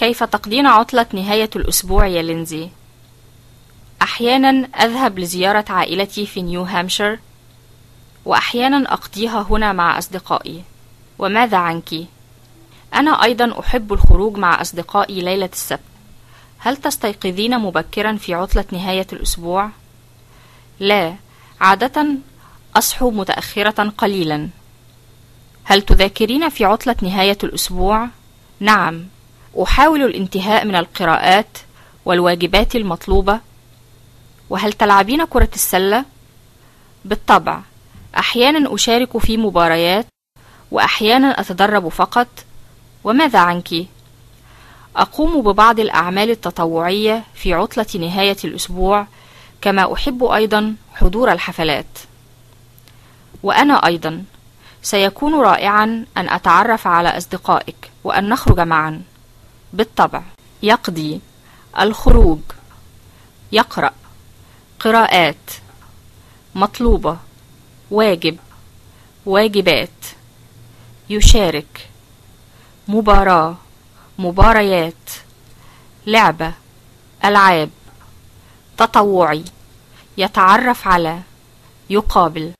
كيف تقضين عطلة نهاية الأسبوع يا لينزي؟ أحيانا أذهب لزيارة عائلتي في نيو هامشير وأحيانا أقضيها هنا مع أصدقائي وماذا عنك؟ أنا أيضا أحب الخروج مع أصدقائي ليلة السبت هل تستيقظين مبكرا في عطلة نهاية الأسبوع؟ لا عادة أصحو متأخرة قليلا هل تذاكرين في عطلة نهاية الأسبوع؟ نعم أحاول الانتهاء من القراءات والواجبات المطلوبة وهل تلعبين كرة السلة؟ بالطبع أحيانا أشارك في مباريات وأحيانا أتدرب فقط وماذا عنك؟ أقوم ببعض الأعمال التطوعية في عطلة نهاية الأسبوع كما أحب أيضا حضور الحفلات وأنا أيضا سيكون رائعا أن أتعرف على أصدقائك وأن نخرج معا بالطبع. يقضي. الخروج. يقرأ. قراءات. مطلوبة. واجب. واجبات. يشارك. مباراة. مباريات. لعبة. ألعاب. تطوعي. يتعرف على. يقابل.